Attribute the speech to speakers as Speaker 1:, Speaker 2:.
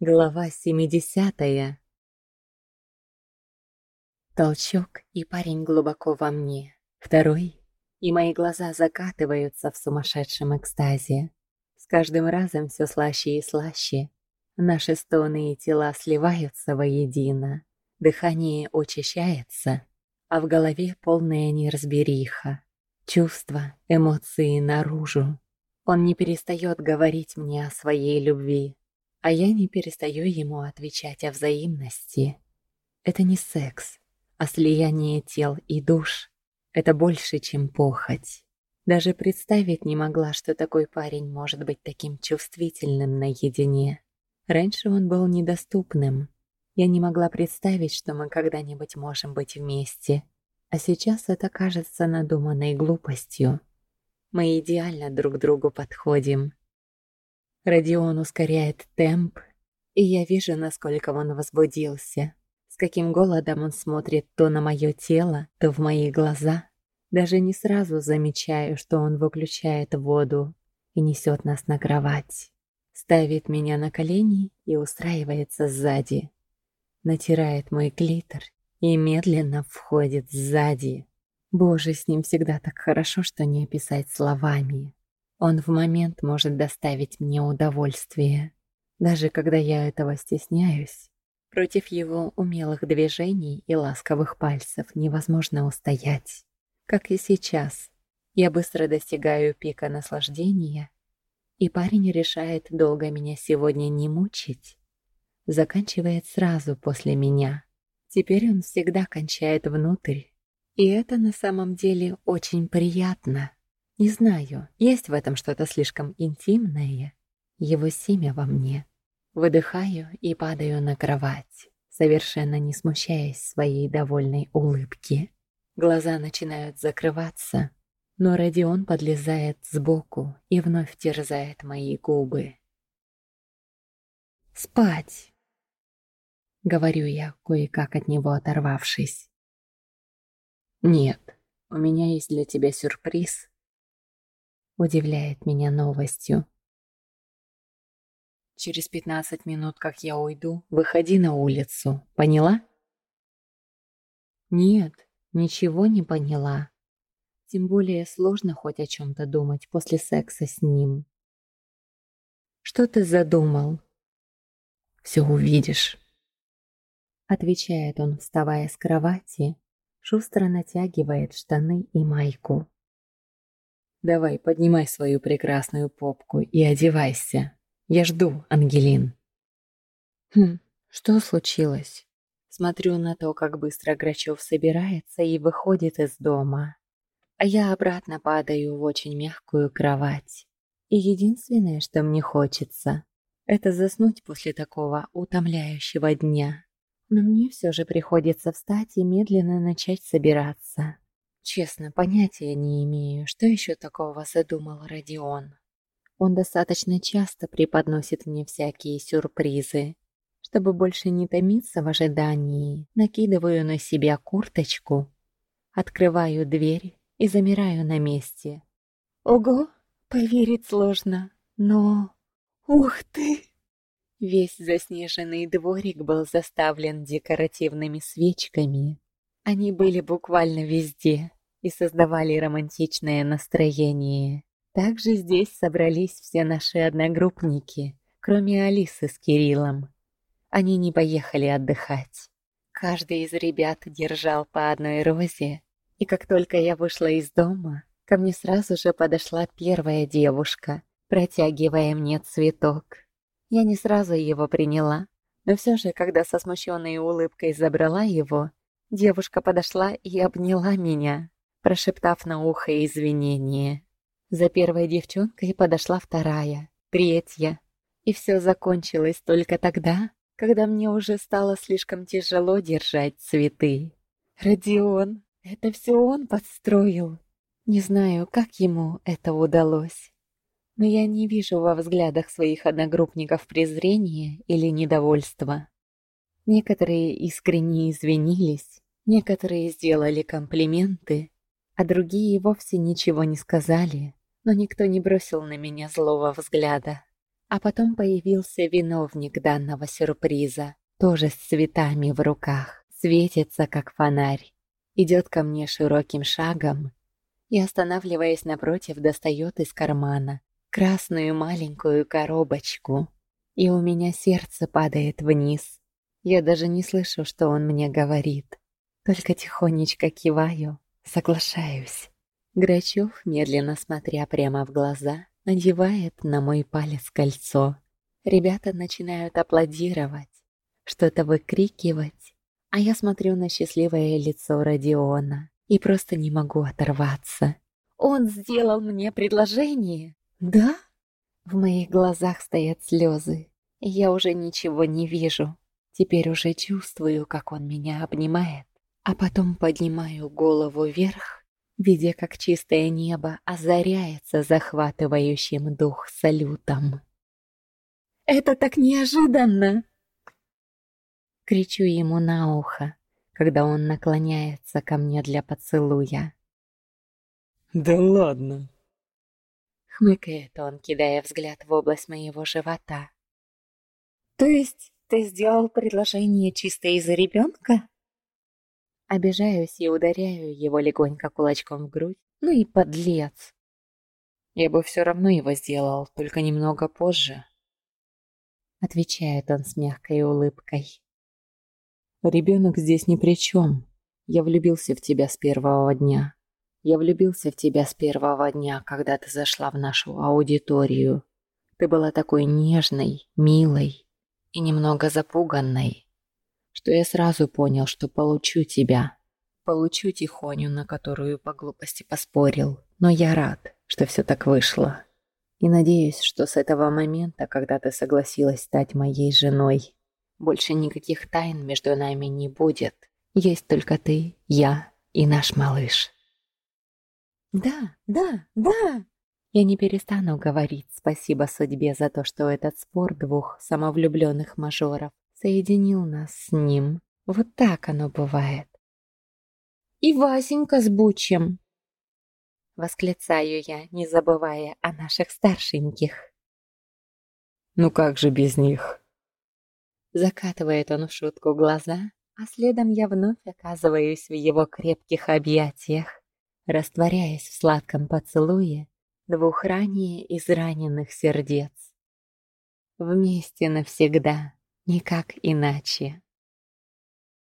Speaker 1: Глава семидесятая. Толчок, и парень глубоко во мне. Второй, и мои глаза закатываются в сумасшедшем экстазе. С каждым разом все слаще и слаще. Наши стоны и тела сливаются воедино. Дыхание учащается, а в голове полная неразбериха. Чувства, эмоции наружу. Он не перестает говорить мне о своей любви, а я не перестаю ему отвечать о взаимности. Это не секс, а слияние тел и душ. Это больше, чем похоть. Даже представить не могла, что такой парень может быть таким чувствительным наедине. Раньше он был недоступным. Я не могла представить, что мы когда-нибудь можем быть вместе. А сейчас это кажется надуманной глупостью. Мы идеально друг другу подходим. Родион ускоряет темп, и я вижу, насколько он возбудился. С каким голодом он смотрит то на мое тело, то в мои глаза. Даже не сразу замечаю, что он выключает воду и несет нас на кровать. Ставит меня на колени и устраивается сзади. Натирает мой клитор и медленно входит сзади. Боже, с ним всегда так хорошо, что не описать словами. Он в момент может доставить мне удовольствие, даже когда я этого стесняюсь. Против его умелых движений и ласковых пальцев невозможно устоять. Как и сейчас, я быстро достигаю пика наслаждения, и парень решает долго меня сегодня не мучить. Заканчивает сразу после меня. Теперь он всегда кончает внутрь, и это на самом деле очень приятно. Не знаю, есть в этом что-то слишком интимное. Его семя во мне. Выдыхаю и падаю на кровать, совершенно не смущаясь своей довольной улыбки. Глаза начинают закрываться, но Родион подлезает сбоку и вновь терзает мои губы. «Спать!» — говорю я, кое-как от него оторвавшись. «Нет, у меня есть для тебя сюрприз», удивляет меня новостью. Через пятнадцать минут, как я уйду, выходи на улицу. Поняла? Нет, ничего не поняла. Тем более сложно хоть о чем-то думать после секса с ним. Что ты задумал? Все увидишь. Отвечает он, вставая с кровати, шустро натягивает штаны и майку. Давай, поднимай свою прекрасную попку и одевайся. Я жду, Ангелин. Хм, что случилось? Смотрю на то, как быстро Грачев собирается и выходит из дома. А я обратно падаю в очень мягкую кровать. И единственное, что мне хочется, это заснуть после такого утомляющего дня. Но мне все же приходится встать и медленно начать собираться. Честно, понятия не имею, что еще такого задумал Родион. Он достаточно часто преподносит мне всякие сюрпризы. Чтобы больше не томиться в ожидании, накидываю на себя курточку, открываю дверь и замираю на месте. Ого, поверить сложно, но... Ух ты! Весь заснеженный дворик был заставлен декоративными свечками. Они были буквально везде и создавали романтичное настроение. Также здесь собрались все наши одногруппники, кроме Алисы с Кириллом. Они не поехали отдыхать. Каждый из ребят держал по одной розе, и как только я вышла из дома, ко мне сразу же подошла первая девушка, протягивая мне цветок. Я не сразу его приняла, но все же, когда со смущенной улыбкой забрала его, девушка подошла и обняла меня прошептав на ухо извинения. За первой девчонкой подошла вторая, третья. И все закончилось только тогда, когда мне уже стало слишком тяжело держать цветы. Родион, это все он подстроил. Не знаю, как ему это удалось. Но я не вижу во взглядах своих одногруппников презрения или недовольства. Некоторые искренне извинились, некоторые сделали комплименты, а другие вовсе ничего не сказали, но никто не бросил на меня злого взгляда. А потом появился виновник данного сюрприза, тоже с цветами в руках, светится как фонарь. Идет ко мне широким шагом и, останавливаясь напротив, достает из кармана красную маленькую коробочку. И у меня сердце падает вниз. Я даже не слышу, что он мне говорит. Только тихонечко киваю, соглашаюсь. Грачев, медленно смотря прямо в глаза, надевает на мой палец кольцо. Ребята начинают аплодировать, что-то выкрикивать, а я смотрю на счастливое лицо Родиона и просто не могу оторваться. Он сделал мне предложение? Да? В моих глазах стоят слезы, я уже ничего не вижу. Теперь уже чувствую, как он меня обнимает, а потом поднимаю голову вверх, видя, как чистое небо озаряется захватывающим дух салютом. «Это так неожиданно!» Кричу ему на ухо, когда он наклоняется ко мне для поцелуя.
Speaker 2: «Да ладно!»
Speaker 1: Хмыкает он, кидая взгляд в область моего живота. «То есть ты сделал предложение чисто из-за ребенка?» Обижаюсь и ударяю его легонько кулачком в грудь. Ну и подлец.
Speaker 2: Я бы все равно его сделал, только немного позже.
Speaker 1: Отвечает он с мягкой улыбкой.
Speaker 2: Ребенок здесь ни при чем. Я влюбился в тебя с первого дня. Я влюбился в тебя с первого дня, когда ты зашла в нашу аудиторию. Ты была такой нежной, милой и немного запуганной, что я сразу понял, что получу тебя. Получу тихоню, на которую по глупости поспорил. Но я рад, что все так вышло. И надеюсь, что с этого момента, когда ты согласилась стать моей женой, больше никаких тайн между нами не будет. Есть только ты, я и наш малыш. Да, да, да. Я не перестану говорить спасибо судьбе за то, что этот спор двух самовлюбленных мажоров соединил нас с ним. Вот так оно бывает. И Васенька с Бучем. Восклицаю я, не забывая о наших старшеньких. Ну как же без них?
Speaker 1: Закатывает он в шутку глаза, а следом я вновь оказываюсь в его крепких объятиях, растворяясь в сладком поцелуе двух ранее израненных сердец. Вместе навсегда, никак иначе.